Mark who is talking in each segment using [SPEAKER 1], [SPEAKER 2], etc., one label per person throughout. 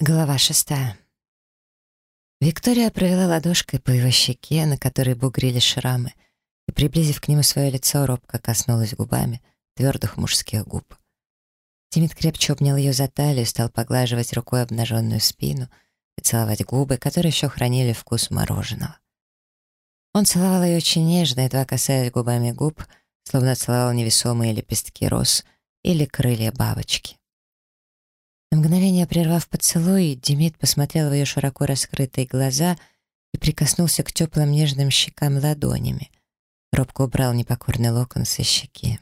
[SPEAKER 1] Глава шестая. Виктория провела ладошкой по его щеке, на которой бугрили шрамы, и, приблизив к нему свое лицо, робко коснулась губами твердых мужских губ. Тимит крепче обнял ее за талию, стал поглаживать рукой обнаженную спину и целовать губы, которые еще хранили вкус мороженого. Он целовал ее очень нежно, едва касаясь губами губ, словно целовал невесомые лепестки роз или крылья бабочки. На мгновение прервав поцелуй, Демид посмотрел в ее широко раскрытые глаза и прикоснулся к теплым нежным щекам ладонями. Робко убрал непокорный локон со щеки.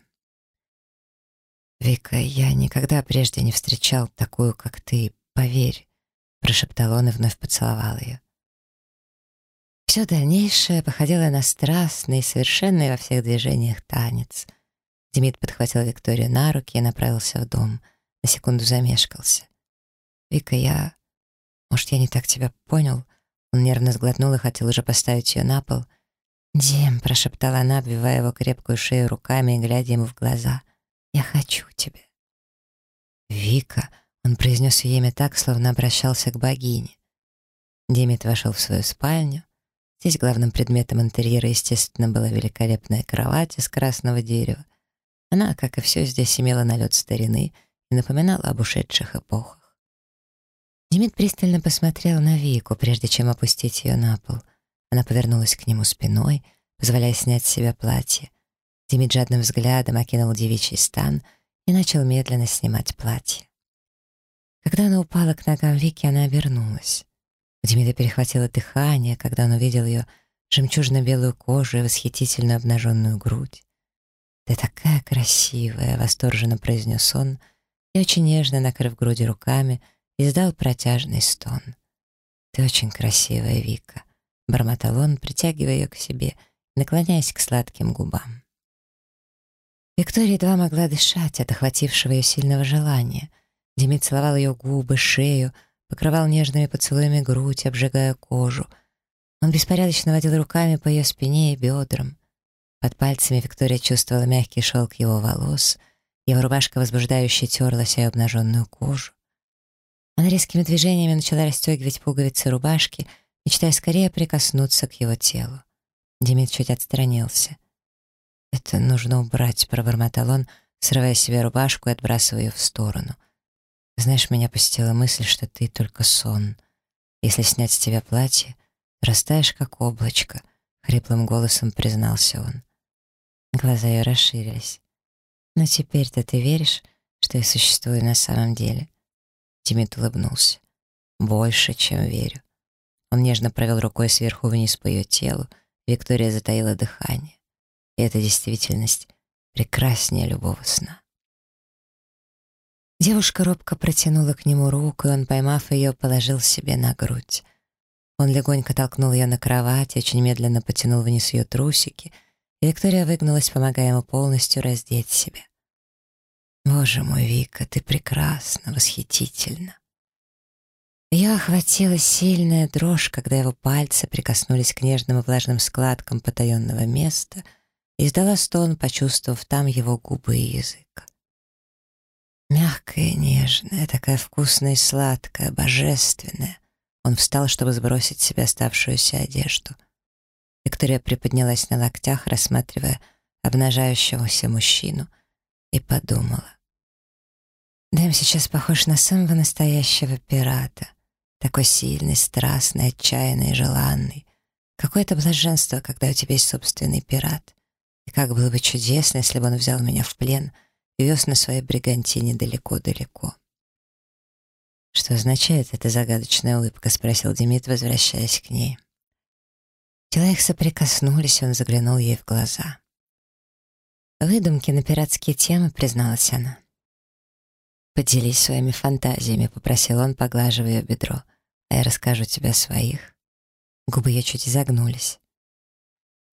[SPEAKER 1] «Вика, я никогда прежде не встречал такую, как ты, поверь», — прошептал он и вновь поцеловал ее. Все дальнейшее походило на страстный, совершенный во всех движениях танец. Демид подхватил Викторию на руки и направился в дом — на секунду замешкался. «Вика, я... Может, я не так тебя понял?» Он нервно сглотнул и хотел уже поставить ее на пол. «Дим», — прошептала она, обвивая его крепкую шею руками и глядя ему в глаза. «Я хочу тебя». «Вика», — он произнес ее имя так, словно обращался к богине. Демид вошел в свою спальню. Здесь главным предметом интерьера, естественно, была великолепная кровать из красного дерева. Она, как и все здесь, имела налет старины — напоминала об ушедших эпохах. Демид пристально посмотрел на Вику, прежде чем опустить ее на пол. Она повернулась к нему спиной, позволяя снять с себя платье. Демид жадным взглядом окинул девичий стан и начал медленно снимать платье. Когда она упала к ногам Вики, она обернулась. У Демида перехватило дыхание, когда он увидел ее жемчужно-белую кожу и восхитительную обнаженную грудь. «Ты такая красивая!» — восторженно произнес он — и очень нежно, накрыв груди руками, издал протяжный стон. «Ты очень красивая, Вика», — бормотал он, притягивая ее к себе, наклоняясь к сладким губам. Виктория едва могла дышать от охватившего ее сильного желания. Демид целовал ее губы, шею, покрывал нежными поцелуями грудь, обжигая кожу. Он беспорядочно водил руками по ее спине и бедрам. Под пальцами Виктория чувствовала мягкий шелк его волос — его рубашка возбуждающе терлась о обнаженную кожу. Она резкими движениями начала расстегивать пуговицы рубашки, мечтая скорее прикоснуться к его телу. Демид чуть отстранился. «Это нужно убрать», — пробормотал он, срывая себе рубашку и отбрасывая ее в сторону. «Знаешь, меня посетила мысль, что ты только сон. Если снять с тебя платье, растаешь, как облачко», — хриплым голосом признался он. Глаза ее расширились. Но теперь-то ты веришь, что я существую на самом деле?» Тимит улыбнулся. «Больше, чем верю». Он нежно провел рукой сверху вниз по ее телу. Виктория затаила дыхание. И эта действительность прекраснее любого сна. Девушка робко протянула к нему руку, и он, поймав ее, положил себе на грудь. Он легонько толкнул ее на кровать, очень медленно потянул вниз ее трусики — Виктория выгнулась, помогая ему полностью раздеть себя. «Боже мой, Вика, ты прекрасна, восхитительно!» Ее охватила сильная дрожь, когда его пальцы прикоснулись к нежным и влажным складкам потаенного места и издала стон, почувствовав там его губы и язык. Мягкая, нежная, такая вкусная и сладкая, божественная. Он встал, чтобы сбросить с себя оставшуюся одежду — Виктория приподнялась на локтях, рассматривая обнажающегося мужчину, и подумала. Дэм сейчас похож на самого настоящего пирата. Такой сильный, страстный, отчаянный, желанный. Какое-то блаженство, когда у тебя есть собственный пират. И как было бы чудесно, если бы он взял меня в плен и вез на своей бригантине далеко-далеко. «Что означает эта загадочная улыбка?» — спросил Демид, возвращаясь к ней. Тела их соприкоснулись, он заглянул ей в глаза. «Выдумки на пиратские темы», — призналась она. «Поделись своими фантазиями», — попросил он, поглаживая ее бедро. «А я расскажу тебе о своих». Губы ее чуть изогнулись.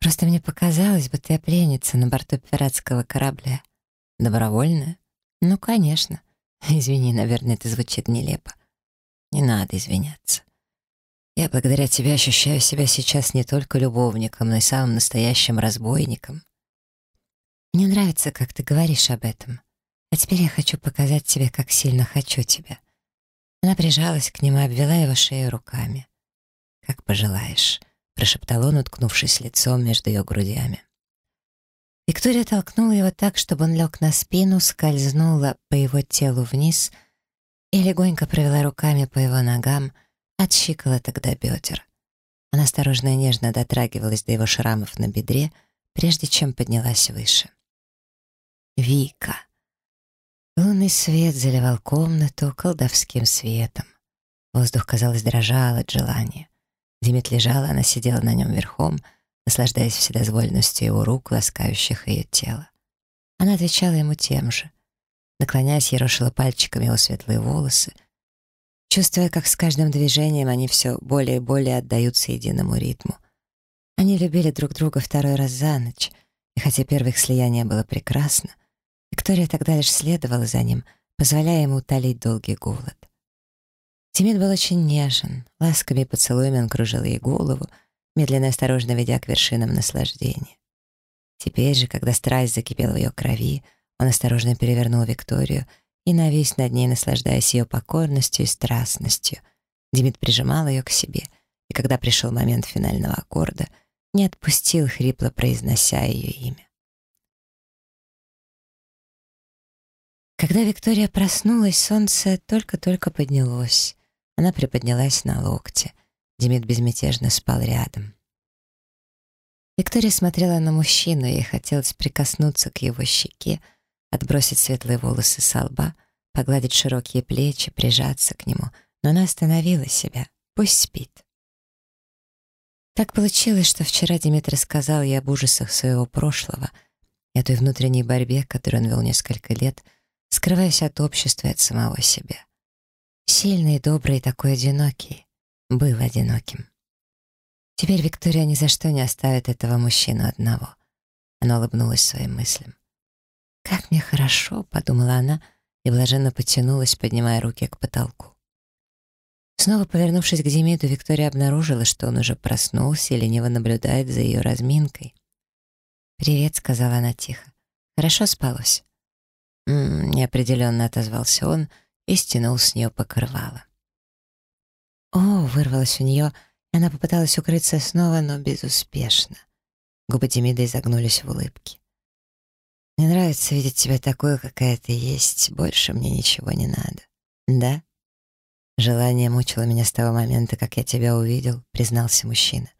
[SPEAKER 1] «Просто мне показалось, будто я пленница на борту пиратского корабля. Добровольная? Ну, конечно. Извини, наверное, это звучит нелепо. Не надо извиняться. Я благодаря тебе ощущаю себя сейчас не только любовником, но и самым настоящим разбойником. Мне нравится, как ты говоришь об этом. А теперь я хочу показать тебе, как сильно хочу тебя. Она прижалась к нему и обвела его шею руками. «Как пожелаешь», — прошептал он, уткнувшись лицом между ее грудями. Виктория толкнула его так, чтобы он лег на спину, скользнула по его телу вниз и легонько провела руками по его ногам, от до бедер. Она осторожно и нежно дотрагивалась до его шрамов на бедре, прежде чем поднялась выше. Вика. Лунный свет заливал комнату колдовским светом. Воздух, казалось, дрожал от желания. Димит лежала, она сидела на нем верхом, наслаждаясь вседозволенностью его рук, ласкающих ее тело. Она отвечала ему тем же. Наклоняясь, ерошила пальчиками его светлые волосы, чувствуя, как с каждым движением они все более и более отдаются единому ритму. Они любили друг друга второй раз за ночь, и хотя первое их слияние было прекрасно, Виктория тогда лишь следовала за ним, позволяя ему утолить долгий голод. Тимит был очень нежен, ласками и поцелуями он кружил ей голову, медленно и осторожно ведя к вершинам наслаждения. Теперь же, когда страсть закипела в ее крови, он осторожно перевернул Викторию и навис над ней, наслаждаясь ее покорностью и страстностью. Димит прижимал ее к себе, и когда пришел момент финального аккорда, не отпустил, хрипло произнося ее имя. Когда Виктория проснулась, солнце только-только поднялось. Она приподнялась на локте. Демид безмятежно спал рядом. Виктория смотрела на мужчину, ей хотелось прикоснуться к его щеке, отбросить светлые волосы со лба, погладить широкие плечи, прижаться к нему, но она остановила себя. Пусть спит. Так получилось, что вчера Демид рассказал ей об ужасах своего прошлого и о той внутренней борьбе, которую он вел несколько лет — скрываясь от общества и от самого себя. Сильный, добрый и такой одинокий. Был одиноким. Теперь Виктория ни за что не оставит этого мужчину одного. Она улыбнулась своим мыслям. «Как мне хорошо», — подумала она, и блаженно потянулась, поднимая руки к потолку. Снова повернувшись к Демиду, Виктория обнаружила, что он уже проснулся и лениво наблюдает за ее разминкой. «Привет», — сказала она тихо. «Хорошо спалось?» «М -м, неопределенно отозвался он и стянул с нее покрывало. «О!» — вырвалось у нее, и она попыталась укрыться снова, но безуспешно. Губы Демида изогнулись в улыбке. «Мне нравится видеть тебя такой, какая ты есть. Больше мне ничего не надо. Да?» «Желание мучило меня с того момента, как я тебя увидел», — признался мужчина.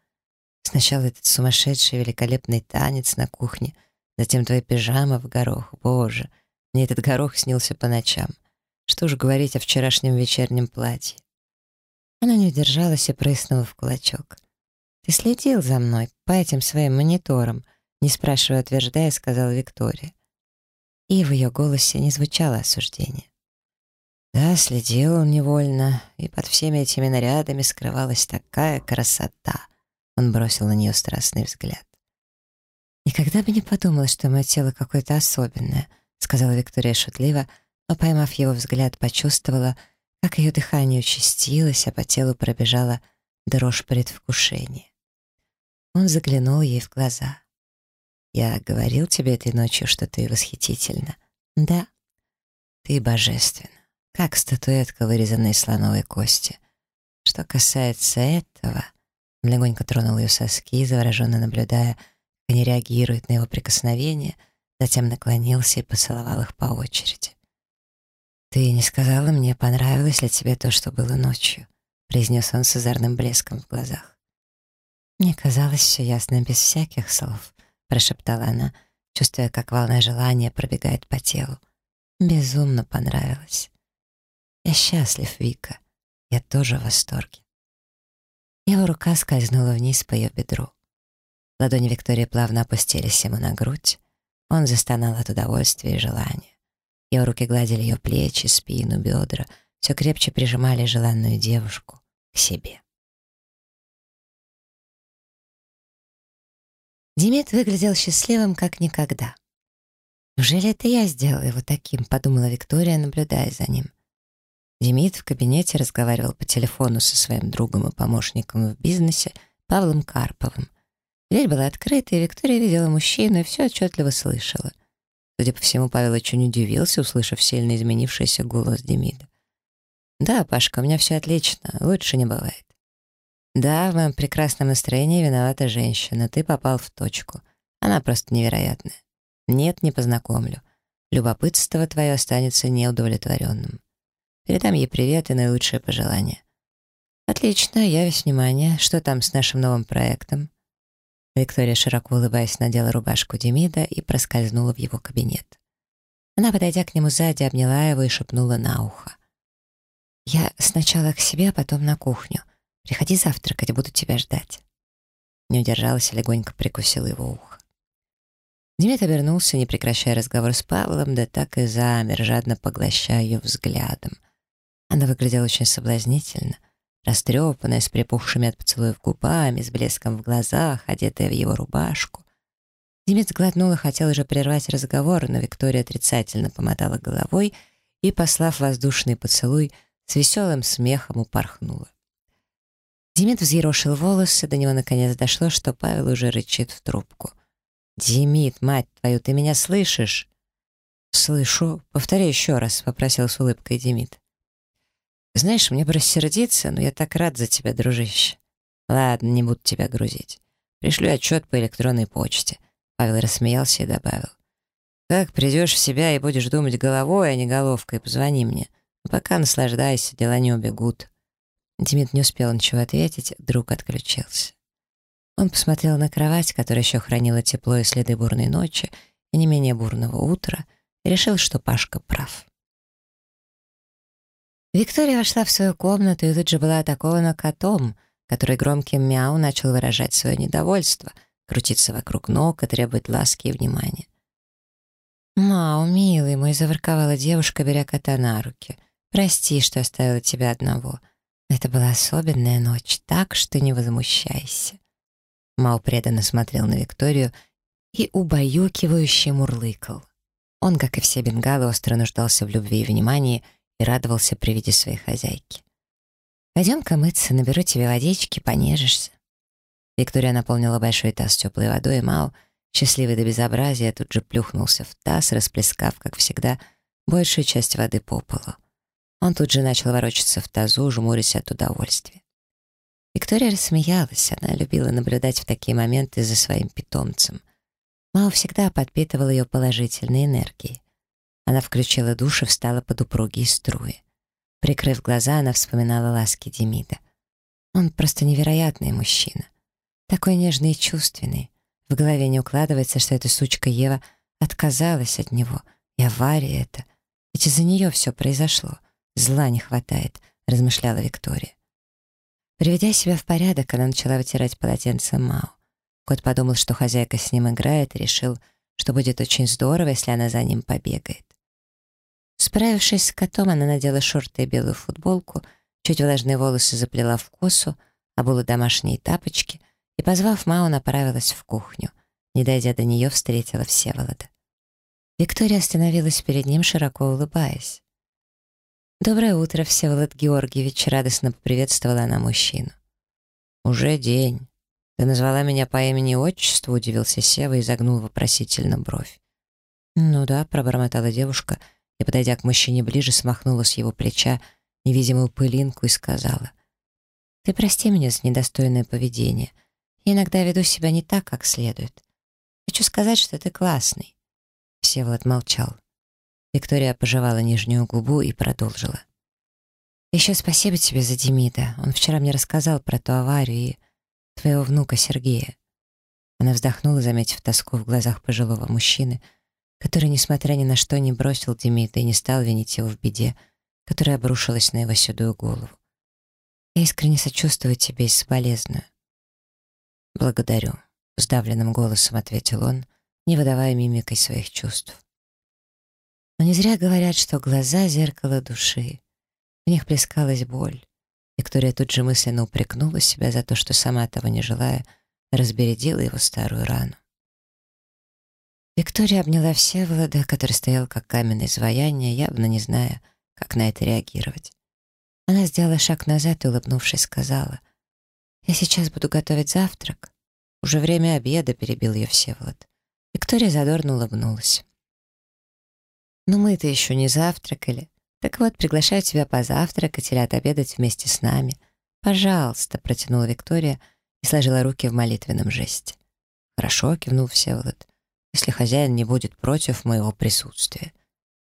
[SPEAKER 1] «Сначала этот сумасшедший великолепный танец на кухне, затем твоя пижама в горох. Боже!» Мне этот горох снился по ночам. Что ж говорить о вчерашнем вечернем платье. Она не удержалась и прыснула в кулачок. «Ты следил за мной по этим своим мониторам?» Не спрашивая, утверждая, сказала Виктория. И в ее голосе не звучало осуждение. Да, следил он невольно, и под всеми этими нарядами скрывалась такая красота. Он бросил на нее страстный взгляд. Никогда бы не подумала, что мое тело какое-то особенное — сказала Виктория шутливо, но, поймав его взгляд, почувствовала, как ее дыхание участилось, а по телу пробежала дрожь предвкушения. Он заглянул ей в глаза. «Я говорил тебе этой ночью, что ты восхитительна?» «Да». «Ты божественна, как статуэтка, вырезанная из слоновой кости. Что касается этого...» Он легонько тронул ее соски, завороженно наблюдая, как они реагируют на его прикосновение — затем наклонился и поцеловал их по очереди. «Ты не сказала мне, понравилось ли тебе то, что было ночью?» произнес он с озорным блеском в глазах. «Мне казалось все ясно без всяких слов», прошептала она, чувствуя, как волна желания пробегает по телу. «Безумно понравилось. Я счастлив, Вика. Я тоже в восторге». Его рука скользнула вниз по ее бедру. Ладони Виктории плавно опустились ему на грудь. Он застонал от удовольствия и желания. Его руки гладили ее плечи, спину, бедра, все крепче прижимали желанную девушку к себе. Демид выглядел счастливым, как никогда. «Неужели это я сделала его таким?» — подумала Виктория, наблюдая за ним. Демид в кабинете разговаривал по телефону со своим другом и помощником в бизнесе Павлом Карповым. Дверь была открыта, и Виктория видела мужчину и все отчетливо слышала. Судя по всему, Павел очень удивился, услышав сильно изменившийся голос Демида. «Да, Пашка, у меня все отлично, лучше не бывает». «Да, в моем прекрасном настроении виновата женщина, ты попал в точку. Она просто невероятная. Нет, не познакомлю. Любопытство твое останется неудовлетворенным. Передам ей привет и наилучшие пожелания». «Отлично, я весь внимание. Что там с нашим новым проектом?» Виктория, широко улыбаясь, надела рубашку Демида и проскользнула в его кабинет. Она, подойдя к нему сзади, обняла его и шепнула на ухо. «Я сначала к себе, а потом на кухню. Приходи завтракать, буду тебя ждать». Не удержалась легонько прикусила его ухо. Демид обернулся, не прекращая разговор с Павлом, да так и замер, жадно поглощая ее взглядом. Она выглядела очень соблазнительно — растрепанная, с припухшими от поцелуев губами, с блеском в глазах, одетая в его рубашку. Демид и хотел уже прервать разговор, но Виктория отрицательно помотала головой и, послав воздушный поцелуй, с веселым смехом упорхнула. Демид взъерошил волосы, до него наконец дошло, что Павел уже рычит в трубку. «Демид, мать твою, ты меня слышишь?» «Слышу. Повтори еще раз», — попросил с улыбкой Демид. Знаешь, мне бы рассердиться, но я так рад за тебя, дружище. Ладно, не буду тебя грузить. Пришлю отчет по электронной почте. Павел рассмеялся и добавил. Как придешь в себя и будешь думать головой, а не головкой, позвони мне. А пока наслаждайся, дела не убегут. Демид не успел ничего ответить, друг отключился. Он посмотрел на кровать, которая еще хранила тепло и следы бурной ночи, и не менее бурного утра, и решил, что Пашка прав. Виктория вошла в свою комнату и тут же была атакована котом, который громким мяу начал выражать свое недовольство, крутиться вокруг ног и требовать ласки и внимания. «Мау, милый мой», — заворковала девушка, беря кота на руки. «Прости, что оставила тебя одного. Это была особенная ночь, так что не возмущайся». Мау преданно смотрел на Викторию и убаюкивающе мурлыкал. Он, как и все бенгалы, остро нуждался в любви и внимании, и радовался при виде своей хозяйки. «Пойдем-ка мыться, наберу тебе водички, понежишься». Виктория наполнила большой таз теплой водой, и Мау, счастливый до безобразия, тут же плюхнулся в таз, расплескав, как всегда, большую часть воды по полу. Он тут же начал ворочаться в тазу, жмурясь от удовольствия. Виктория рассмеялась, она любила наблюдать в такие моменты за своим питомцем. Мау всегда подпитывал ее положительной энергией. Она включила душ и встала под упругие струи. Прикрыв глаза, она вспоминала ласки Демида. Он просто невероятный мужчина. Такой нежный и чувственный. В голове не укладывается, что эта сучка Ева отказалась от него. И авария это. Ведь из-за нее все произошло. Зла не хватает, размышляла Виктория. Приведя себя в порядок, она начала вытирать полотенце Мао. Кот подумал, что хозяйка с ним играет, и решил, что будет очень здорово, если она за ним побегает. Справившись с котом, она надела шорты и белую футболку, чуть влажные волосы заплела в косу, обула домашние тапочки и, позвав Мау, направилась в кухню. Не дойдя до нее, встретила Всеволода. Виктория остановилась перед ним, широко улыбаясь. «Доброе утро, Всеволод Георгиевич», — радостно поприветствовала она мужчину. «Уже день. Ты назвала меня по имени и отчеству?» — удивился Сева и загнул вопросительно бровь. «Ну да», — пробормотала девушка — и, подойдя к мужчине ближе, смахнула с его плеча невидимую пылинку и сказала, «Ты прости меня за недостойное поведение. Я иногда веду себя не так, как следует. Хочу сказать, что ты классный». Всеволод молчал. Виктория пожевала нижнюю губу и продолжила. «Еще спасибо тебе за Демида. Он вчера мне рассказал про ту аварию и твоего внука Сергея». Она вздохнула, заметив тоску в глазах пожилого мужчины — который, несмотря ни на что, не бросил Демида и не стал винить его в беде, которая обрушилась на его седую голову. Я искренне сочувствую тебе и соболезную. «Благодарю», — сдавленным голосом ответил он, не выдавая мимикой своих чувств. Но не зря говорят, что глаза — зеркало души. В них плескалась боль. Виктория тут же мысленно упрекнула себя за то, что сама того не желая, разбередила его старую рану. Виктория обняла Всеволода, который стоял как каменное изваяние, явно не зная, как на это реагировать. Она сделала шаг назад и, улыбнувшись, сказала, «Я сейчас буду готовить завтрак». «Уже время обеда», — перебил ее Всеволод. Виктория задорно улыбнулась. «Ну мы-то еще не завтракали. Так вот, приглашаю тебя позавтракать или отобедать вместе с нами. Пожалуйста, протянула Виктория и сложила руки в молитвенном жесте. Хорошо, кивнул Всеволод, если хозяин не будет против моего присутствия.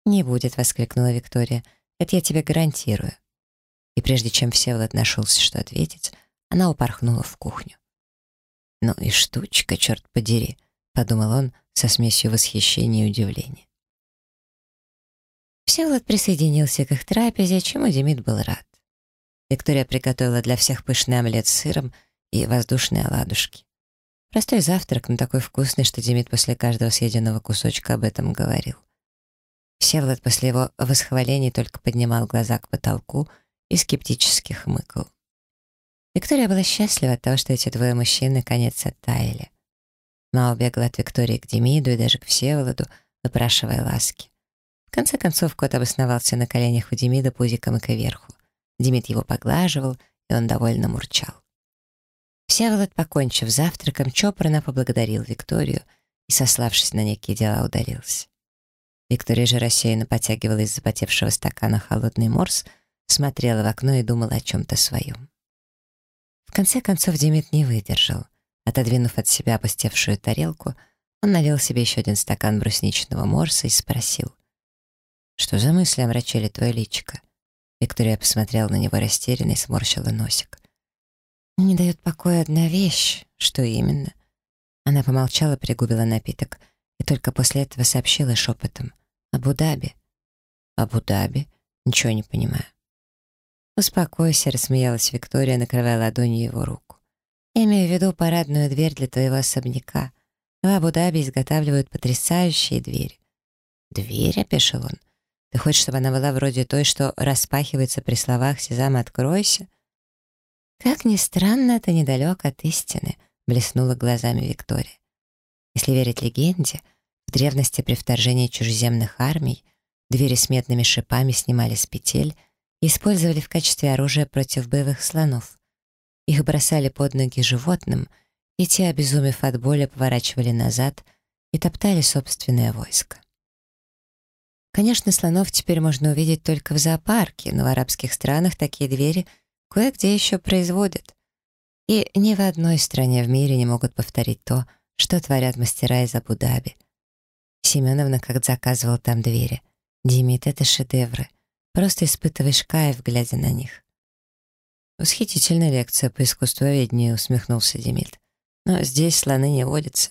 [SPEAKER 1] «Не будет», — воскликнула Виктория. «Это я тебе гарантирую». И прежде чем Всеволод нашелся, что ответить, она упорхнула в кухню. «Ну и штучка, черт подери», — подумал он со смесью восхищения и удивления. Всеволод присоединился к их трапезе, чему Демид был рад. Виктория приготовила для всех пышный омлет с сыром и воздушные оладушки. Простой завтрак, но такой вкусный, что Демид после каждого съеденного кусочка об этом говорил. Всеволод после его восхвалений только поднимал глаза к потолку и скептически хмыкал. Виктория была счастлива от того, что эти двое мужчин наконец оттаяли. Мао бегал от Виктории к Демиду и даже к Всеволоду, выпрашивая ласки. В конце концов, кот обосновался на коленях у Демида пузиком и кверху. Демид его поглаживал, и он довольно мурчал. Всеволод, покончив завтраком, чопорно поблагодарил Викторию и, сославшись на некие дела, удалился. Виктория же рассеянно потягивала из запотевшего стакана холодный морс, смотрела в окно и думала о чем-то своем. В конце концов Демид не выдержал. Отодвинув от себя опустевшую тарелку, он налил себе еще один стакан брусничного морса и спросил. «Что за мысли омрачили твое личико?» Виктория посмотрела на него растерянно и сморщила носик. «Не дает покоя одна вещь. Что именно?» Она помолчала, пригубила напиток и только после этого сообщила шепотом. «Абу-Даби». «Абу-Даби? Ничего не понимаю». «Успокойся», — рассмеялась Виктория, накрывая ладонью его руку. «Я имею в виду парадную дверь для твоего особняка. В Абу-Даби изготавливают потрясающие двери». «Дверь?» — опешил он. «Ты хочешь, чтобы она была вроде той, что распахивается при словах «Сезам, откройся»?» «Как ни странно, это недалек от истины», — блеснула глазами Виктория. Если верить легенде, в древности при вторжении чужеземных армий двери с медными шипами снимали с петель и использовали в качестве оружия против боевых слонов. Их бросали под ноги животным, и те, обезумев от боли, поворачивали назад и топтали собственное войско. Конечно, слонов теперь можно увидеть только в зоопарке, но в арабских странах такие двери кое-где еще производят. И ни в одной стране в мире не могут повторить то, что творят мастера из Абу-Даби. Семеновна как заказывал там двери. Димит, это шедевры. Просто испытываешь кайф, глядя на них. «Восхитительная лекция по искусствоведению», — усмехнулся Демид. «Но здесь слоны не водятся».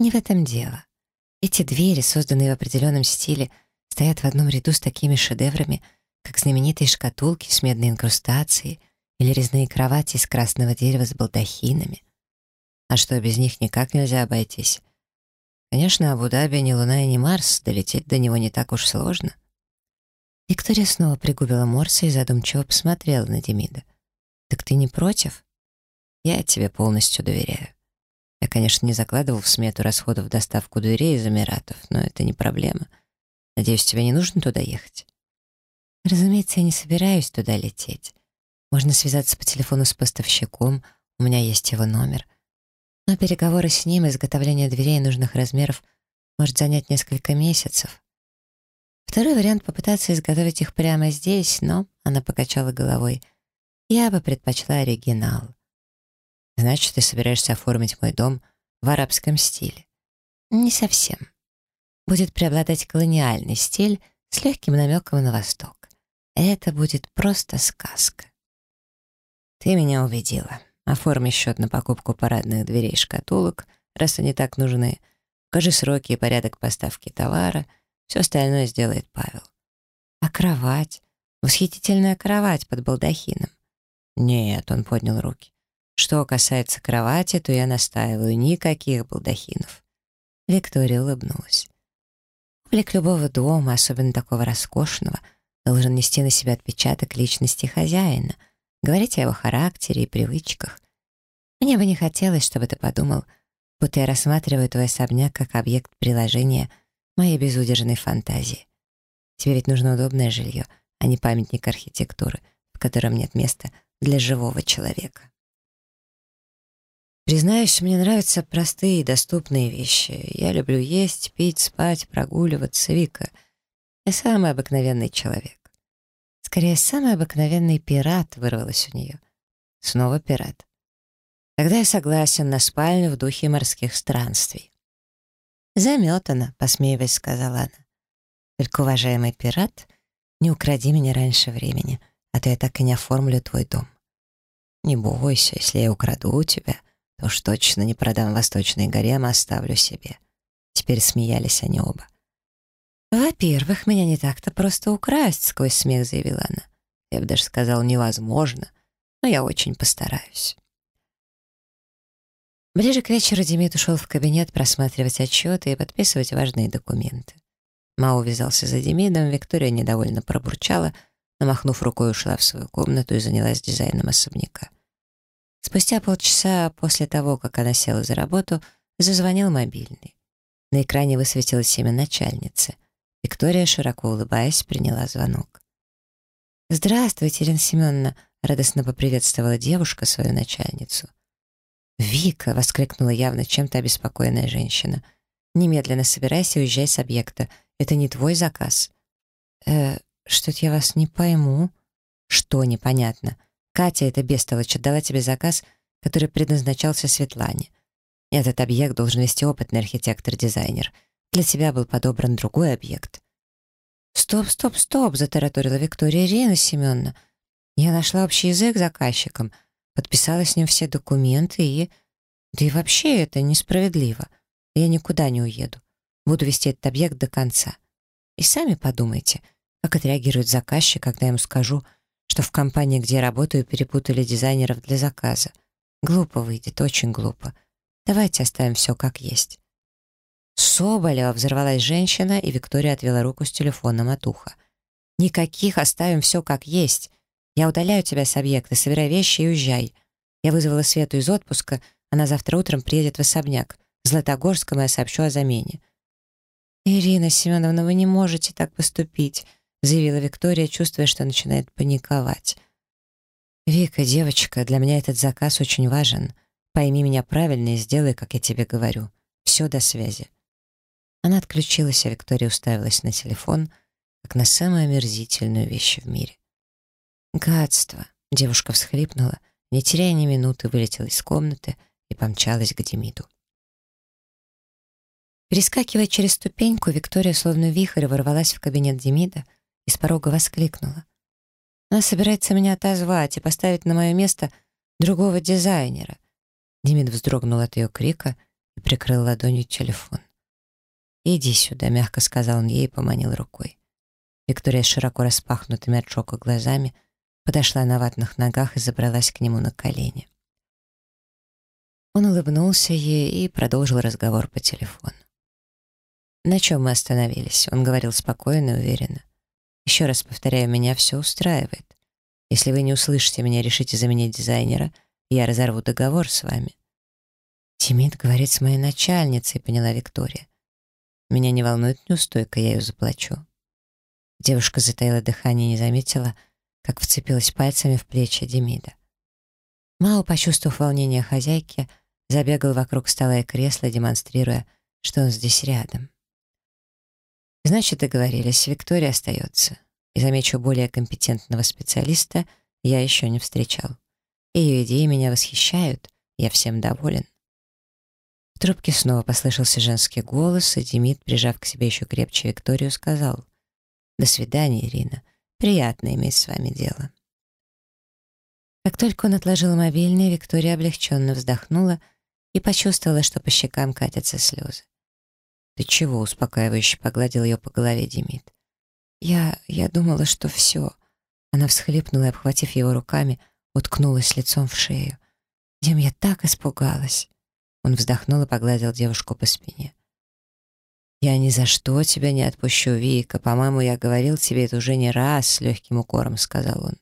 [SPEAKER 1] «Не в этом дело. Эти двери, созданные в определенном стиле, стоят в одном ряду с такими шедеврами, как знаменитые шкатулки с медной инкрустацией или резные кровати из красного дерева с балдахинами. А что, без них никак нельзя обойтись? Конечно, Абу-Даби не Луна и не Марс, долететь до него не так уж сложно. Виктория снова пригубила морса и задумчиво посмотрела на Демида. «Так ты не против?» «Я тебе полностью доверяю. Я, конечно, не закладывал в смету расходов доставку дверей из Эмиратов, но это не проблема. Надеюсь, тебе не нужно туда ехать?» «Разумеется, я не собираюсь туда лететь. Можно связаться по телефону с поставщиком, у меня есть его номер. Но переговоры с ним, изготовление дверей нужных размеров может занять несколько месяцев. Второй вариант — попытаться изготовить их прямо здесь, но, она покачала головой, я бы предпочла оригинал. Значит, ты собираешься оформить мой дом в арабском стиле? Не совсем. Будет преобладать колониальный стиль с легким намеком на восток. Это будет просто сказка. Ты меня убедила. Оформи счет на покупку парадных дверей и шкатулок, раз они так нужны. Укажи сроки и порядок поставки товара. Все остальное сделает Павел. А кровать? Восхитительная кровать под балдахином. Нет, он поднял руки. Что касается кровати, то я настаиваю, никаких балдахинов. Виктория улыбнулась. Облик любого дома, особенно такого роскошного, должен нести на себя отпечаток личности хозяина — говорить о его характере и привычках. Мне бы не хотелось, чтобы ты подумал, будто я рассматриваю твой особняк как объект приложения моей безудержной фантазии. Тебе ведь нужно удобное жилье, а не памятник архитектуры, в котором нет места для живого человека. Признаюсь, мне нравятся простые и доступные вещи. Я люблю есть, пить, спать, прогуливаться, Вика. Я самый обыкновенный человек. Скорее, самый обыкновенный пират вырвалось у нее. Снова пират. Тогда я согласен на спальню в духе морских странствий. «Заметана», — посмеиваясь, сказала она. «Только, уважаемый пират, не укради меня раньше времени, а то я так и не оформлю твой дом. Не бойся, если я украду у тебя, то уж точно не продам Восточный гарем, а оставлю себе». Теперь смеялись они оба. «Во-первых, меня не так-то просто украсть», — сквозь смех заявила она. «Я бы даже сказал, невозможно, но я очень постараюсь». Ближе к вечеру Демид ушел в кабинет просматривать отчеты и подписывать важные документы. Мао увязался за Демидом, Виктория недовольно пробурчала, намахнув рукой, ушла в свою комнату и занялась дизайном особняка. Спустя полчаса после того, как она села за работу, зазвонил мобильный. На экране высветилось имя начальницы. Виктория, широко улыбаясь, приняла звонок. «Здравствуйте, Ирина Семеновна!» — радостно поприветствовала девушка свою начальницу. «Вика!» — воскликнула явно чем-то обеспокоенная женщина. «Немедленно собирайся и уезжай с объекта. Это не твой заказ». «Э, что-то я вас не пойму». «Что непонятно? Катя, эта бестолочь, отдала тебе заказ, который предназначался Светлане. Этот объект должен вести опытный архитектор-дизайнер. Для тебя был подобран другой объект». «Стоп, стоп, стоп!» — затараторила Виктория Ирина Семеновна. «Я нашла общий язык с заказчиком, подписала с ним все документы и... Да и вообще это несправедливо. Я никуда не уеду. Буду вести этот объект до конца. И сами подумайте, как отреагирует заказчик, когда я ему скажу, что в компании, где я работаю, перепутали дизайнеров для заказа. Глупо выйдет, очень глупо. Давайте оставим все как есть. Соболева взорвалась женщина, и Виктория отвела руку с телефоном от уха. «Никаких, оставим все как есть. Я удаляю тебя с объекта, собирай вещи и уезжай. Я вызвала Свету из отпуска, она завтра утром приедет в особняк. В Златогорском я сообщу о замене». «Ирина Семеновна, вы не можете так поступить», заявила Виктория, чувствуя, что начинает паниковать. «Вика, девочка, для меня этот заказ очень важен. Пойми меня правильно и сделай, как я тебе говорю. Все до связи». Она отключилась, а Виктория уставилась на телефон, как на самую омерзительную вещь в мире. «Гадство!» — девушка всхлипнула, не теряя ни минуты, вылетела из комнаты и помчалась к Демиду. Перескакивая через ступеньку, Виктория словно вихрь ворвалась в кабинет Демида и с порога воскликнула. «Она собирается меня отозвать и поставить на мое место другого дизайнера». Демид вздрогнул от ее крика и прикрыл ладонью телефон. «Иди сюда», — мягко сказал он ей и поманил рукой. Виктория с широко распахнутыми от шока глазами подошла на ватных ногах и забралась к нему на колени. Он улыбнулся ей и продолжил разговор по телефону. «На чем мы остановились?» Он говорил спокойно и уверенно. «Еще раз повторяю, меня все устраивает. Если вы не услышите меня, решите заменить дизайнера, я разорву договор с вами». «Тимит говорит с моей начальницей», — поняла Виктория. Меня не волнует неустойка, я ее заплачу. Девушка затаила дыхание и не заметила, как вцепилась пальцами в плечи Демида. Мао, почувствовав волнение хозяйки, забегал вокруг стола и кресла, демонстрируя, что он здесь рядом. Значит, договорились, Виктория остается. И замечу, более компетентного специалиста я еще не встречал. Ее идеи меня восхищают, я всем доволен. Трубке снова послышался женский голос, и Демид, прижав к себе еще крепче Викторию, сказал «До свидания, Ирина. Приятно иметь с вами дело». Как только он отложил мобильный, Виктория облегченно вздохнула и почувствовала, что по щекам катятся слезы. «Ты чего?» — успокаивающе погладил ее по голове Демид. «Я... я думала, что все...» Она всхлипнула и, обхватив его руками, уткнулась лицом в шею. «Дим, я так испугалась!» Он вздохнул и погладил девушку по спине. «Я ни за что тебя не отпущу, Вика. По-моему, я говорил тебе это уже не раз», — с легким укором сказал он.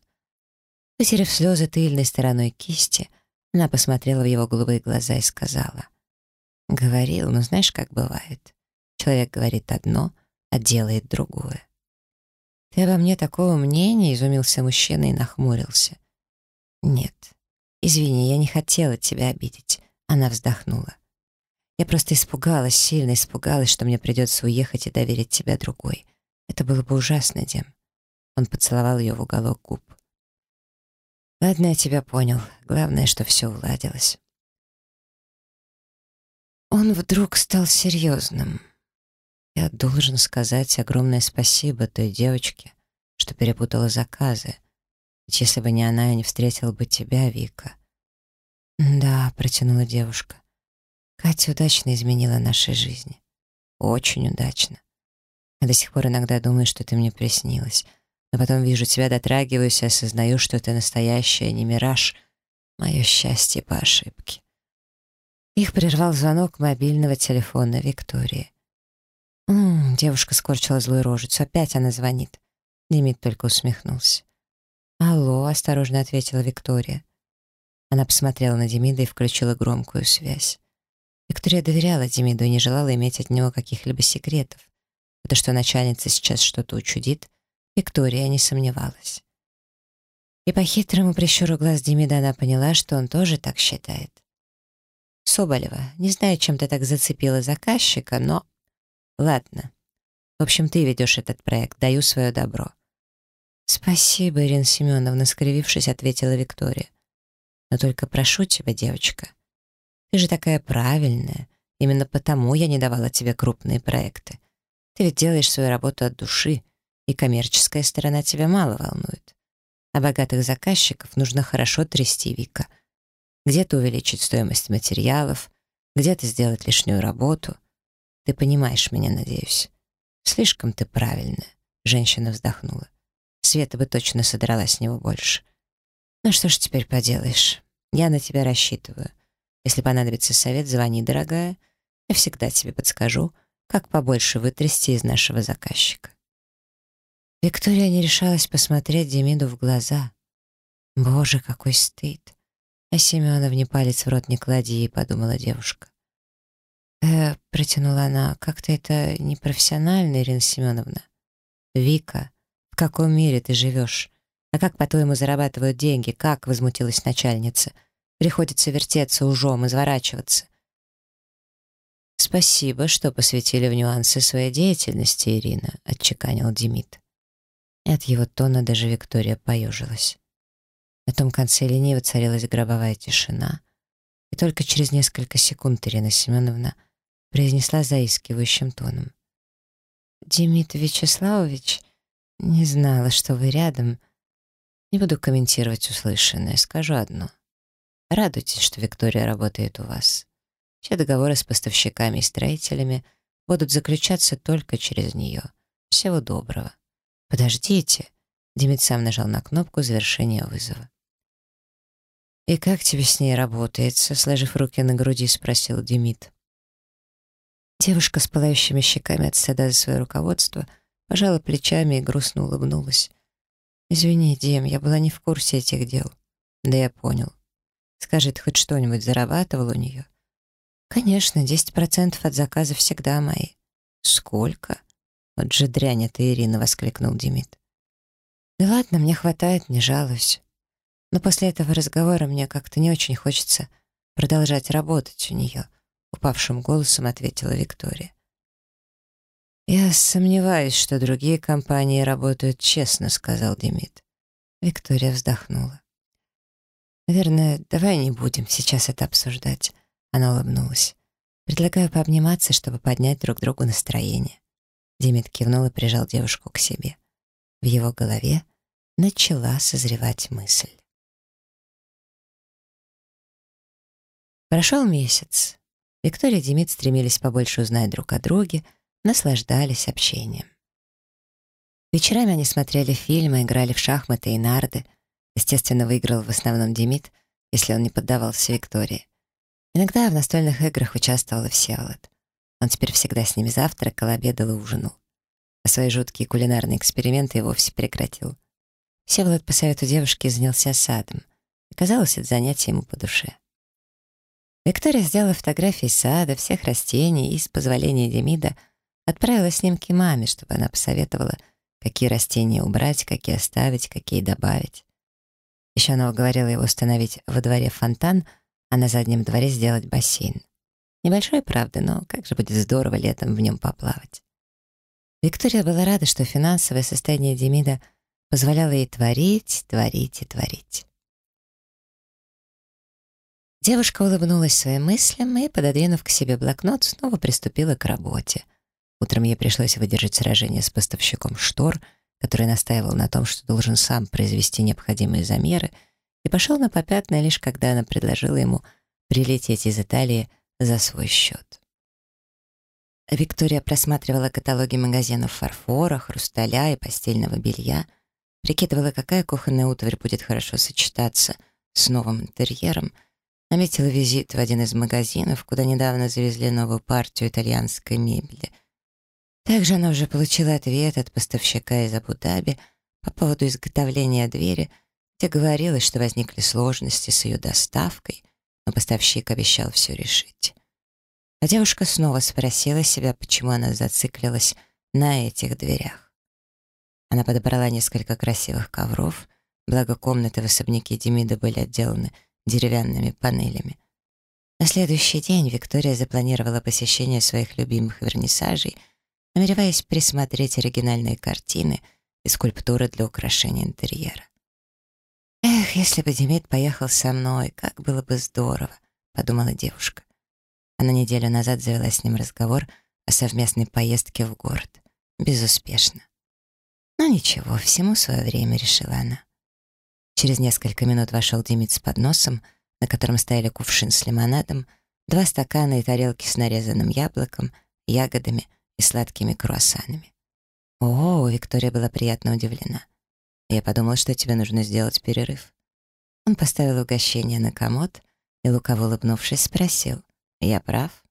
[SPEAKER 1] Вытерев слезы тыльной стороной кисти, она посмотрела в его голубые глаза и сказала. «Говорил, но знаешь, как бывает. Человек говорит одно, а делает другое». «Ты обо мне такого мнения?» — изумился мужчина и нахмурился. «Нет, извини, я не хотела тебя обидеть. Она вздохнула. Я просто испугалась, сильно испугалась, что мне придется уехать и доверить тебя другой. Это было бы ужасно, Дем. Он поцеловал ее в уголок губ. «Ладно, я тебя понял. Главное, что все уладилось». Он вдруг стал серьезным. Я должен сказать огромное спасибо той девочке, что перепутала заказы. Ведь если бы не она, я не встретил бы тебя, Вика. «Да», — протянула девушка. «Катя удачно изменила нашей жизни. Очень удачно. Я до сих пор иногда думаю, что ты мне приснилась. Но потом вижу тебя, дотрагиваюсь и осознаю, что ты настоящая, не мираж. Мое счастье по ошибке». Их прервал звонок мобильного телефона Виктории. «М -м, девушка скорчила злую рожицу. Опять она звонит. Демид только усмехнулся. «Алло», — осторожно ответила Виктория. Она посмотрела на Демида и включила громкую связь. Виктория доверяла Демиду и не желала иметь от него каких-либо секретов. То, что начальница сейчас что-то учудит, Виктория не сомневалась. И по хитрому прищуру глаз Демида она поняла, что он тоже так считает. «Соболева, не знаю, чем ты так зацепила заказчика, но...» «Ладно. В общем, ты ведешь этот проект, даю свое добро». «Спасибо, Ирина Семеновна», — скривившись, ответила Виктория. «Но только прошу тебя, девочка, ты же такая правильная. Именно потому я не давала тебе крупные проекты. Ты ведь делаешь свою работу от души, и коммерческая сторона тебя мало волнует. А богатых заказчиков нужно хорошо трясти, Вика. Где-то увеличить стоимость материалов, где-то сделать лишнюю работу. Ты понимаешь меня, надеюсь. Слишком ты правильная. Женщина вздохнула. Света бы точно содрала с него больше. Ну что ж теперь поделаешь? Я на тебя рассчитываю. Если понадобится совет, звони, дорогая. Я всегда тебе подскажу, как побольше вытрясти из нашего заказчика. Виктория не решалась посмотреть Демиду в глаза. Боже, какой стыд. А Семеновне палец в рот не клади, подумала девушка. «Э, — протянула она, — как-то это непрофессионально, Ирина Семеновна. Вика, в каком мире ты живешь? А как, по-твоему, зарабатывают деньги? Как? — возмутилась начальница. — Приходится вертеться ужом, изворачиваться. «Спасибо, что посвятили в нюансы своей деятельности, Ирина», — отчеканил Демид. И от его тона даже Виктория поежилась. На том конце линии воцарилась гробовая тишина, и только через несколько секунд Ирина Семеновна произнесла заискивающим тоном. «Демид Вячеславович, не знала, что вы рядом. Не буду комментировать услышанное, скажу одно. Радуйтесь, что Виктория работает у вас. Все договоры с поставщиками и строителями будут заключаться только через нее. Всего доброго. Подождите. Демид сам нажал на кнопку завершения вызова. «И как тебе с ней работается?» — сложив руки на груди, спросил Демид. Девушка с пылающими щеками от стыда за свое руководство пожала плечами и грустно улыбнулась. «Извини, Дим, я была не в курсе этих дел». «Да я понял. Скажи, ты хоть что-нибудь зарабатывал у нее? Конечно, 10% от заказа всегда мои. Сколько? Вот же дрянь это, Ирина, воскликнул Демид. Да ладно, мне хватает, не жалуюсь. Но после этого разговора мне как-то не очень хочется продолжать работать у нее, упавшим голосом ответила Виктория. «Я сомневаюсь, что другие компании работают честно», — сказал Демид. Виктория вздохнула. «Наверное, давай не будем сейчас это обсуждать», — она улыбнулась. «Предлагаю пообниматься, чтобы поднять друг другу настроение». Демид кивнул и прижал девушку к себе. В его голове начала созревать мысль. Прошел месяц. Виктория и Демид стремились побольше узнать друг о друге, наслаждались общением. Вечерами они смотрели фильмы, играли в шахматы и нарды — Естественно, выиграл в основном Демид, если он не поддавался Виктории. Иногда в настольных играх участвовал и Всеволод. Он теперь всегда с ними завтракал, обедал и ужинал. А свои жуткие кулинарные эксперименты и вовсе прекратил. Всеволод по совету девушки занялся садом. И казалось, это занятие ему по душе. Виктория сделала фотографии сада, всех растений и, с позволения Демида, отправила снимки маме, чтобы она посоветовала, какие растения убрать, какие оставить, какие добавить. Еще она уговорила его установить во дворе фонтан, а на заднем дворе сделать бассейн. Небольшой, правда, но как же будет здорово летом в нем поплавать. Виктория была рада, что финансовое состояние Демида позволяла ей творить, творить и творить. Девушка улыбнулась своим мыслям и, пододвинув к себе блокнот, снова приступила к работе. Утром ей пришлось выдержать сражение с поставщиком штор, который настаивал на том, что должен сам произвести необходимые замеры, и пошел на попятное лишь когда она предложила ему прилететь из Италии за свой счет. Виктория просматривала каталоги магазинов фарфора, хрусталя и постельного белья, прикидывала, какая кухонная утварь будет хорошо сочетаться с новым интерьером, наметила визит в один из магазинов, куда недавно завезли новую партию итальянской мебели. Также она уже получила ответ от поставщика из Абу-Даби по поводу изготовления двери, где говорилось, что возникли сложности с ее доставкой, но поставщик обещал все решить. А девушка снова спросила себя, почему она зациклилась на этих дверях. Она подобрала несколько красивых ковров, благо комнаты в особняке Демида были отделаны деревянными панелями. На следующий день Виктория запланировала посещение своих любимых вернисажей, намереваясь присмотреть оригинальные картины и скульптуры для украшения интерьера. «Эх, если бы Демид поехал со мной, как было бы здорово», — подумала девушка. Она неделю назад завела с ним разговор о совместной поездке в город. Безуспешно. Но ничего, всему свое время, решила она. Через несколько минут вошел Демид с подносом, на котором стояли кувшин с лимонадом, два стакана и тарелки с нарезанным яблоком, ягодами и сладкими круассанами. О, Виктория была приятно удивлена. Я подумала, что тебе нужно сделать перерыв. Он поставил угощение на комод и, лукаво улыбнувшись, спросил. Я прав?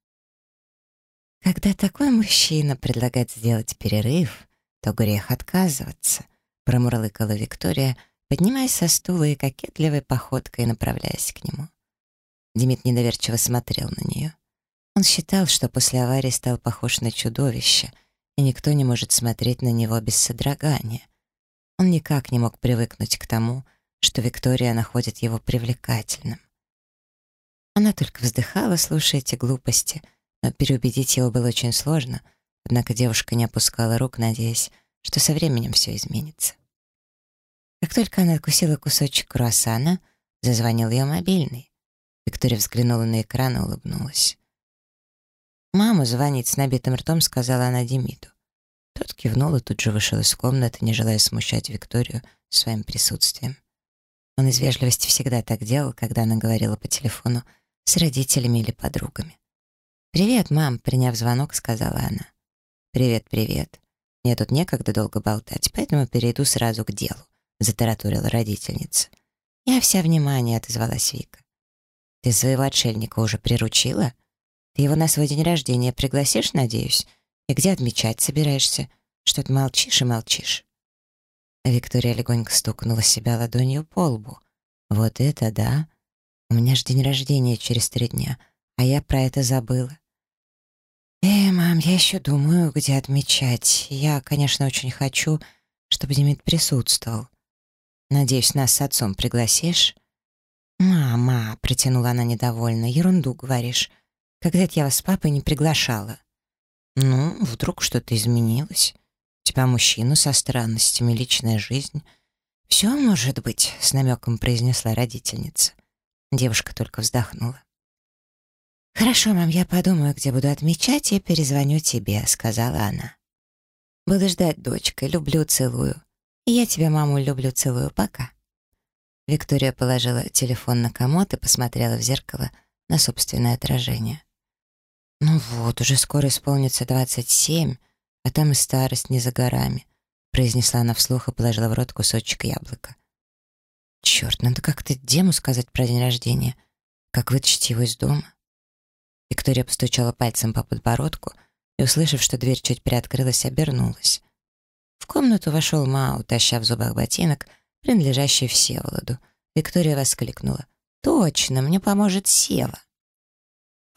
[SPEAKER 1] Когда такой мужчина предлагает сделать перерыв, то грех отказываться, промурлыкала Виктория, поднимаясь со стула и кокетливой походкой направляясь к нему. Демид недоверчиво смотрел на нее. Он считал, что после аварии стал похож на чудовище, и никто не может смотреть на него без содрогания. Он никак не мог привыкнуть к тому, что Виктория находит его привлекательным. Она только вздыхала, слушая эти глупости, но переубедить его было очень сложно, однако девушка не опускала рук, надеясь, что со временем все изменится. Как только она откусила кусочек круассана, зазвонил ее мобильный. Виктория взглянула на экран и улыбнулась. «Мама звонит с набитым ртом», — сказала она Демиду. Тот кивнул и тут же вышел из комнаты, не желая смущать Викторию своим присутствием. Он из вежливости всегда так делал, когда она говорила по телефону с родителями или подругами. «Привет, мам», — приняв звонок, сказала она. «Привет, привет. Мне тут некогда долго болтать, поэтому перейду сразу к делу», — затараторила родительница. «Я вся внимание», — отозвалась Вика. «Ты своего отшельника уже приручила? Ты его на свой день рождения пригласишь, надеюсь? И где отмечать собираешься? Что ты молчишь и молчишь?» Виктория легонько стукнула себя ладонью по лбу. «Вот это да! У меня же день рождения через три дня, а я про это забыла. «Э, мам, я еще думаю, где отмечать. Я, конечно, очень хочу, чтобы Демид присутствовал. Надеюсь, нас с отцом пригласишь?» «Мама», — протянула она недовольно, — «ерунду говоришь. Когда-то я вас с папой не приглашала». «Ну, вдруг что-то изменилось. У тебя мужчина со странностями, личная жизнь». «Все может быть», — с намеком произнесла родительница. Девушка только вздохнула. «Хорошо, мам, я подумаю, где буду отмечать, и перезвоню тебе», — сказала она. «Буду ждать, дочка, люблю, целую. И я тебя, маму, люблю, целую, пока». Виктория положила телефон на комод и посмотрела в зеркало на собственное отражение. «Ну вот, уже скоро исполнится двадцать семь, а там и старость не за горами», произнесла она вслух и положила в рот кусочек яблока. Черт, надо как-то Дему сказать про день рождения. Как вытащить его из дома? Виктория постучала пальцем по подбородку и, услышав, что дверь чуть приоткрылась, обернулась. В комнату вошел Мао, таща в зубах ботинок, принадлежащий Всеволоду. Виктория воскликнула. «Точно, мне поможет Сева».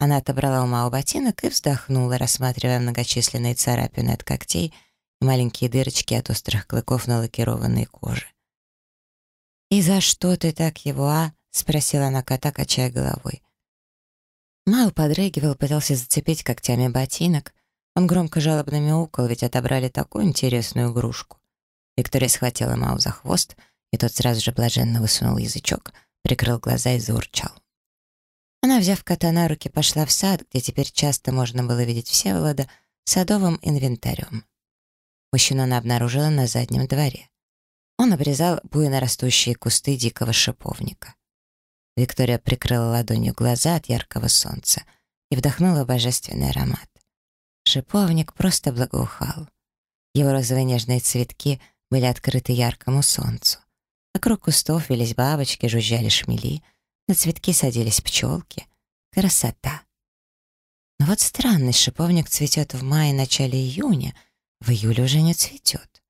[SPEAKER 1] Она отобрала у Мао ботинок и вздохнула, рассматривая многочисленные царапины от когтей и маленькие дырочки от острых клыков на лакированной коже. «И за что ты так его, а?» — спросила она кота, качая головой. Майл подрыгивал, пытался зацепить когтями ботинок. Он громко жалобно мяукал, ведь отобрали такую интересную игрушку. Виктория схватила Мау за хвост, и тот сразу же блаженно высунул язычок, прикрыл глаза и заурчал. Она, взяв кота на руки, пошла в сад, где теперь часто можно было видеть Всеволода садовым инвентарем. Мужчину она обнаружила на заднем дворе. Он обрезал буйно растущие кусты дикого шиповника. Виктория прикрыла ладонью глаза от яркого солнца и вдохнула божественный аромат. Шиповник просто благоухал. Его розовые нежные цветки были открыты яркому солнцу. Вокруг кустов велись бабочки, жужжали шмели, на цветки садились пчелки. Красота! Но вот странный шиповник цветет в мае, начале июня, в июле уже не цветет.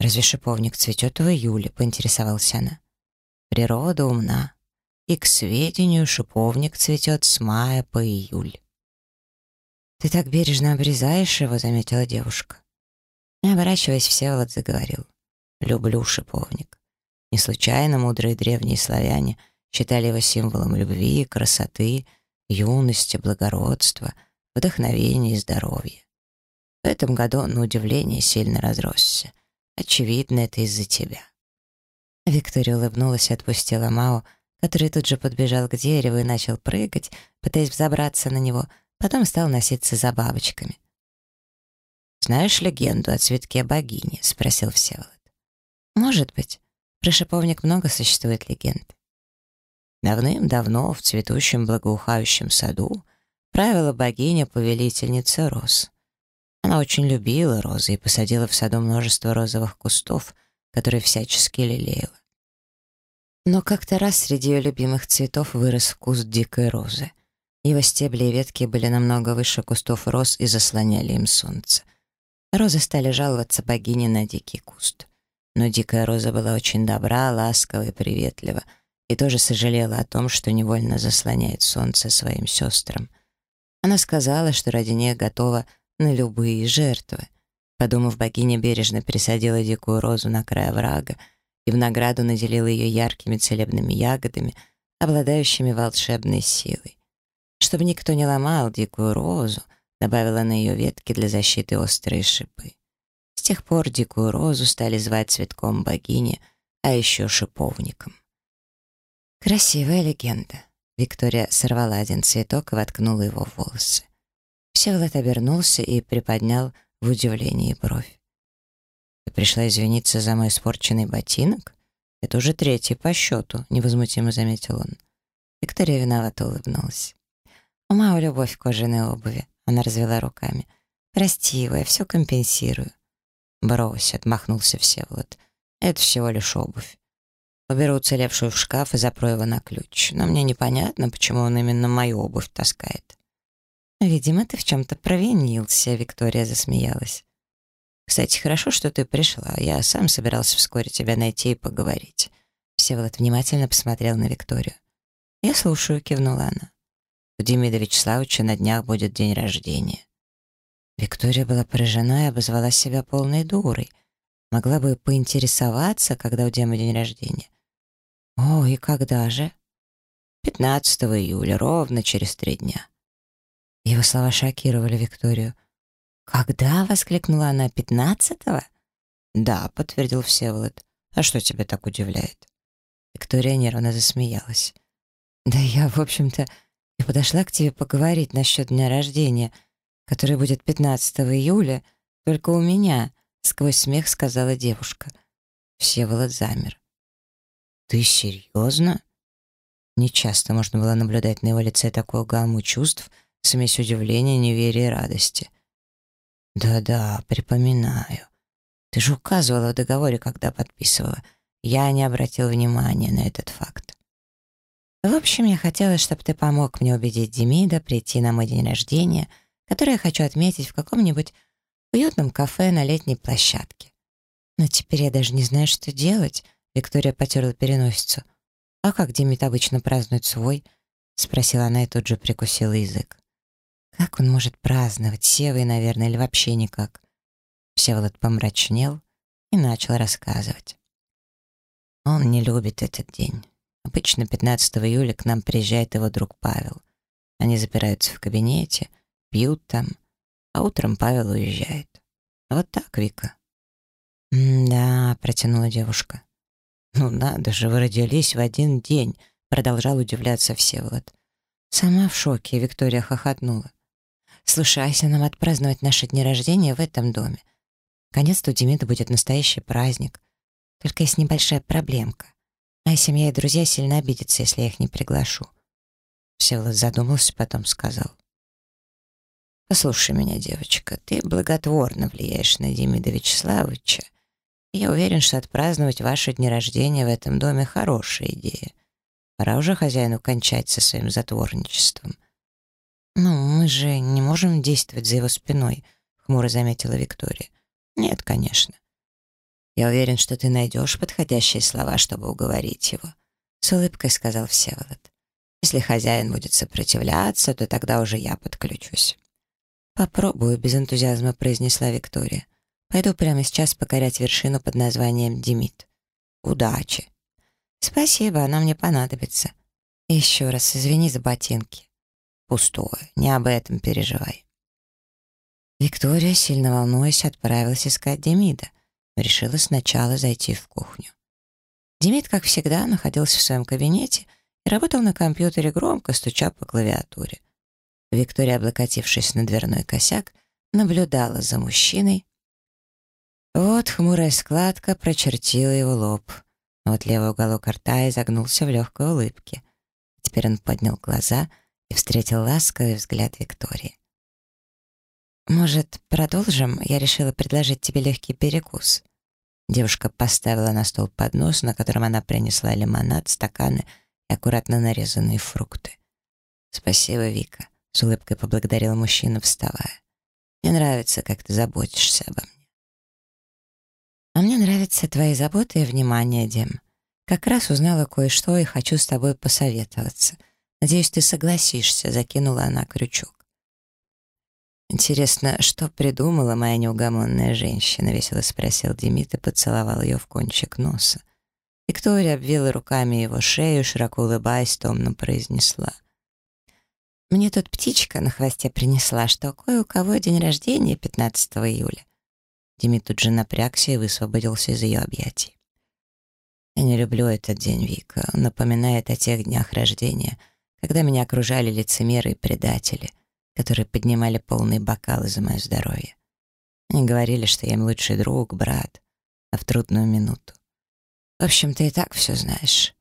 [SPEAKER 1] «Разве шиповник цветет в июле?» — поинтересовалась она. «Природа умна, и, к сведению, шиповник цветет с мая по июль». «Ты так бережно обрезаешь его», — заметила девушка. Не оборачиваясь, Всеволод заговорил. «Люблю шиповник. Не случайно мудрые древние славяне считали его символом любви, красоты, юности, благородства, вдохновения и здоровья. В этом году он, на удивление, сильно разросся. Очевидно, это из-за тебя. Виктория улыбнулась и отпустила Мао, который тут же подбежал к дереву и начал прыгать, пытаясь взобраться на него, потом стал носиться за бабочками. «Знаешь легенду о цветке богини?» — спросил Всеволод. «Может быть. Про шиповник много существует легенд. Давным-давно в цветущем благоухающем саду правила богиня-повелительница роз. Она очень любила розы и посадила в саду множество розовых кустов, которые всячески лелеяла. Но как-то раз среди ее любимых цветов вырос куст дикой розы. Его стебли и ветки были намного выше кустов роз и заслоняли им солнце. Розы стали жаловаться богине на дикий куст. Но дикая роза была очень добра, ласкова и приветлива, и тоже сожалела о том, что невольно заслоняет солнце своим сестрам. Она сказала, что ради них готова на любые жертвы. Подумав, богиня бережно присадила дикую розу на край врага и в награду наделила ее яркими целебными ягодами, обладающими волшебной силой. Чтобы никто не ломал дикую розу, добавила на ее ветки для защиты острые шипы. С тех пор дикую розу стали звать цветком богини, а еще шиповником. Красивая легенда. Виктория сорвала один цветок и воткнула его в волосы. Всеволод обернулся и приподнял в удивлении бровь. «Ты пришла извиниться за мой испорченный ботинок? Это уже третий по счету», — невозмутимо заметил он. Виктория виновато улыбнулась. «У Мао любовь к кожаной обуви», — она развела руками. «Прости его, я все компенсирую». «Брось», — отмахнулся Всеволод. «Это всего лишь обувь. Уберу уцелевшую в шкаф и запрою его на ключ. Но мне непонятно, почему он именно мою обувь таскает». «Видимо, ты в чем-то провинился», — Виктория засмеялась. «Кстати, хорошо, что ты пришла. Я сам собирался вскоре тебя найти и поговорить». Всеволод внимательно посмотрел на Викторию. «Я слушаю», — кивнула она. «У Демида Вячеславовича на днях будет день рождения». Виктория была поражена и обозвала себя полной дурой. Могла бы поинтересоваться, когда у Демы день рождения. «О, и когда же?» «15 июля, ровно через три дня». Его слова шокировали Викторию. «Когда?» — воскликнула она. «Пятнадцатого?» «Да», — подтвердил Всеволод. «А что тебя так удивляет?» Виктория нервно засмеялась. «Да я, в общем-то, и подошла к тебе поговорить насчет дня рождения, который будет 15 июля, только у меня», — сквозь смех сказала девушка. Всеволод замер. «Ты серьезно?» Нечасто можно было наблюдать на его лице такую гамму чувств, смесь удивления, неверия и радости. «Да-да, припоминаю. Ты же указывала в договоре, когда подписывала. Я не обратил внимания на этот факт. В общем, я хотела, чтобы ты помог мне убедить Демида прийти на мой день рождения, который я хочу отметить в каком-нибудь уютном кафе на летней площадке. Но теперь я даже не знаю, что делать. Виктория потерла переносицу. «А как Демид обычно празднует свой?» — спросила она и тут же прикусила язык. Как он может праздновать? Севой, наверное, или вообще никак? Всеволод помрачнел и начал рассказывать. Он не любит этот день. Обычно 15 июля к нам приезжает его друг Павел. Они запираются в кабинете, пьют там, а утром Павел уезжает. Вот так, Вика. «Да», — протянула девушка. «Ну надо же, вы родились в один день», — продолжал удивляться Всеволод. Сама в шоке, Виктория хохотнула. «Слушай, Ася, нам отпраздновать наши дни рождения в этом доме. Конец-то у Демида будет настоящий праздник. Только есть небольшая проблемка. Моя семья и друзья сильно обидятся, если я их не приглашу». Всеволод задумался, потом сказал. «Послушай меня, девочка, ты благотворно влияешь на Демида Вячеславовича. Я уверен, что отпраздновать ваши дни рождения в этом доме — хорошая идея. Пора уже хозяину кончать со своим затворничеством». «Ну, мы же не можем действовать за его спиной», — хмуро заметила Виктория. «Нет, конечно. Я уверен, что ты найдешь подходящие слова, чтобы уговорить его», — с улыбкой сказал Всеволод. «Если хозяин будет сопротивляться, то тогда уже я подключусь». «Попробую», — без энтузиазма произнесла Виктория. «Пойду прямо сейчас покорять вершину под названием Демид. Удачи!» «Спасибо, она мне понадобится. еще раз извини за ботинки». «Пустое, не об этом переживай». Виктория, сильно волнуясь, отправилась искать Демида, но решила сначала зайти в кухню. Демид, как всегда, находился в своем кабинете и работал на компьютере громко, стуча по клавиатуре. Виктория, облокотившись на дверной косяк, наблюдала за мужчиной. Вот хмурая складка прочертила его лоб. Вот левый уголок рта изогнулся в легкой улыбке. Теперь он поднял глаза и встретил ласковый взгляд Виктории. «Может, продолжим? Я решила предложить тебе легкий перекус». Девушка поставила на стол поднос, на котором она принесла лимонад, стаканы и аккуратно нарезанные фрукты. «Спасибо, Вика. С улыбкой поблагодарил мужчина, вставая. «Мне нравится, как ты заботишься обо мне». «А мне нравятся твои заботы и внимание, Дем. Как раз узнала кое-что и хочу с тобой посоветоваться. Надеюсь, ты согласишься», — закинула она крючок. «Интересно, что придумала моя неугомонная женщина?» — весело спросил Демид и поцеловал ее в кончик носа. Виктория обвила руками его шею, широко улыбаясь, томно произнесла. Мне тут птичка на хвосте принесла, что кое у кого день рождения 15 июля. Демид тут же напрягся и высвободился из ее объятий. Я не люблю этот день, Вика. Он напоминает о тех днях рождения, когда меня окружали лицемеры и предатели, которые поднимали полные бокалы за мое здоровье. Они говорили, что я им лучший друг, брат, а в трудную минуту. В общем, ты и так все знаешь.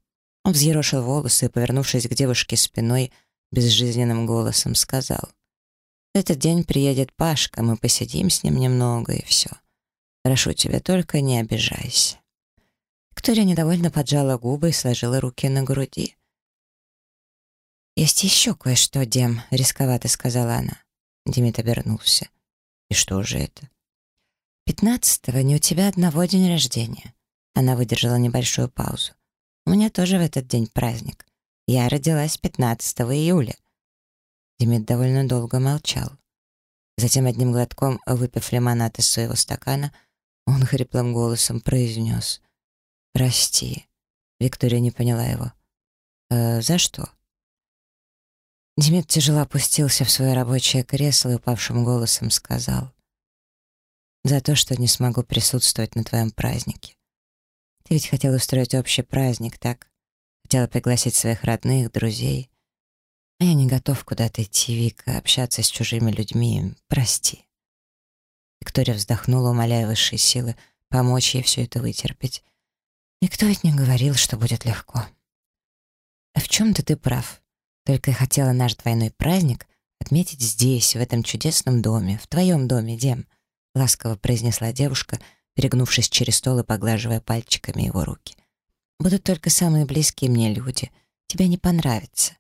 [SPEAKER 1] Он взъерошил волосы и, повернувшись к девушке спиной, безжизненным голосом сказал. «В этот день приедет Пашка, мы посидим с ним немного, и все. Прошу тебя, только не обижайся». Виктория недовольно поджала губы и сложила руки на груди. «Есть еще кое-что, Дем», — рисковато сказала она. Демид обернулся. «И что же это?» «Пятнадцатого не у тебя одного день рождения». Она выдержала небольшую паузу. «У меня тоже в этот день праздник. Я родилась 15 июля». Демид довольно долго молчал. Затем одним глотком, выпив лимонад из своего стакана, он хриплым голосом произнес «Прости». Виктория не поняла его. «Э, «За что?» Демид тяжело опустился в свое рабочее кресло и упавшим голосом сказал «За то, что не смогу присутствовать на твоем празднике. Ты ведь хотел устроить общий праздник, так? Хотела пригласить своих родных, друзей. А я не готов куда-то идти, Вика, общаться с чужими людьми. Прости. Виктория вздохнула, умоляя высшие силы помочь ей все это вытерпеть. Никто ведь не говорил, что будет легко. А в чем-то ты прав. Только я хотела наш двойной праздник отметить здесь, в этом чудесном доме, в твоем доме, Дем, ласково произнесла девушка, перегнувшись через стол и поглаживая пальчиками его руки. Будут только самые близкие мне люди. Тебе не понравится».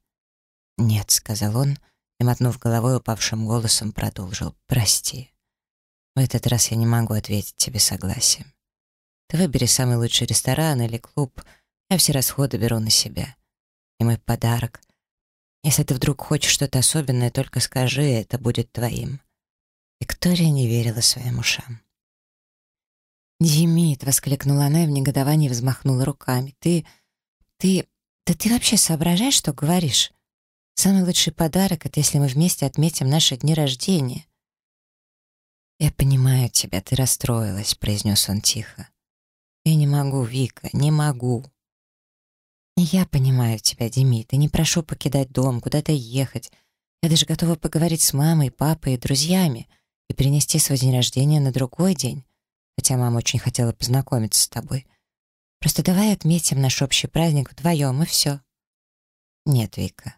[SPEAKER 1] «Нет», — сказал он, и, мотнув головой, упавшим голосом продолжил. «Прости. В этот раз я не могу ответить тебе согласием. Ты выбери самый лучший ресторан или клуб, я все расходы беру на себя. И мой подарок. Если ты вдруг хочешь что-то особенное, только скажи, это будет твоим». Виктория не верила своим ушам. «Демид!» — воскликнула она и в негодовании взмахнула руками. «Ты... ты... да ты вообще соображаешь, что говоришь? Самый лучший подарок — это если мы вместе отметим наши дни рождения». «Я понимаю тебя, ты расстроилась», — произнес он тихо. «Я не могу, Вика, не могу». «Я понимаю тебя, Демид, и не прошу покидать дом, куда-то ехать. Я даже готова поговорить с мамой, папой и друзьями и перенести свой день рождения на другой день, хотя мама очень хотела познакомиться с тобой. Просто давай отметим наш общий праздник вдвоем, и все». «Нет, Вика,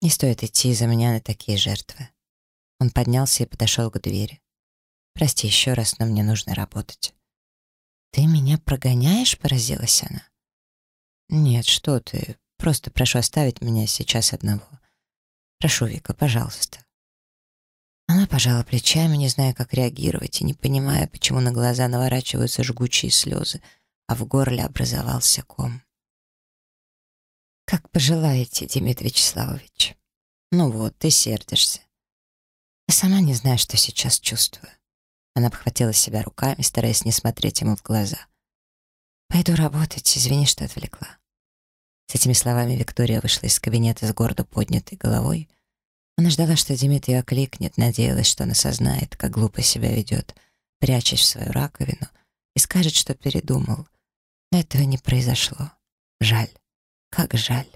[SPEAKER 1] не стоит идти из-за меня на такие жертвы». Он поднялся и подошел к двери. «Прости еще раз, но мне нужно работать». «Ты меня прогоняешь?» — поразилась она. «Нет, что ты. Просто прошу оставить меня сейчас одного. Прошу, Вика, пожалуйста». Она пожала плечами, не зная, как реагировать, и не понимая, почему на глаза наворачиваются жгучие слезы, а в горле образовался ком. «Как пожелаете, Дмитрий Вячеславович. Ну вот, ты сердишься. Я сама не знаю, что сейчас чувствую. Она обхватила себя руками, стараясь не смотреть ему в глаза. «Пойду работать, извини, что отвлекла». С этими словами Виктория вышла из кабинета с гордо поднятой головой. Она ждала, что Демид ее окликнет, надеялась, что он осознает, как глупо себя ведет, прячась в свою раковину, и скажет, что передумал. Но этого не произошло. Жаль. Как жаль.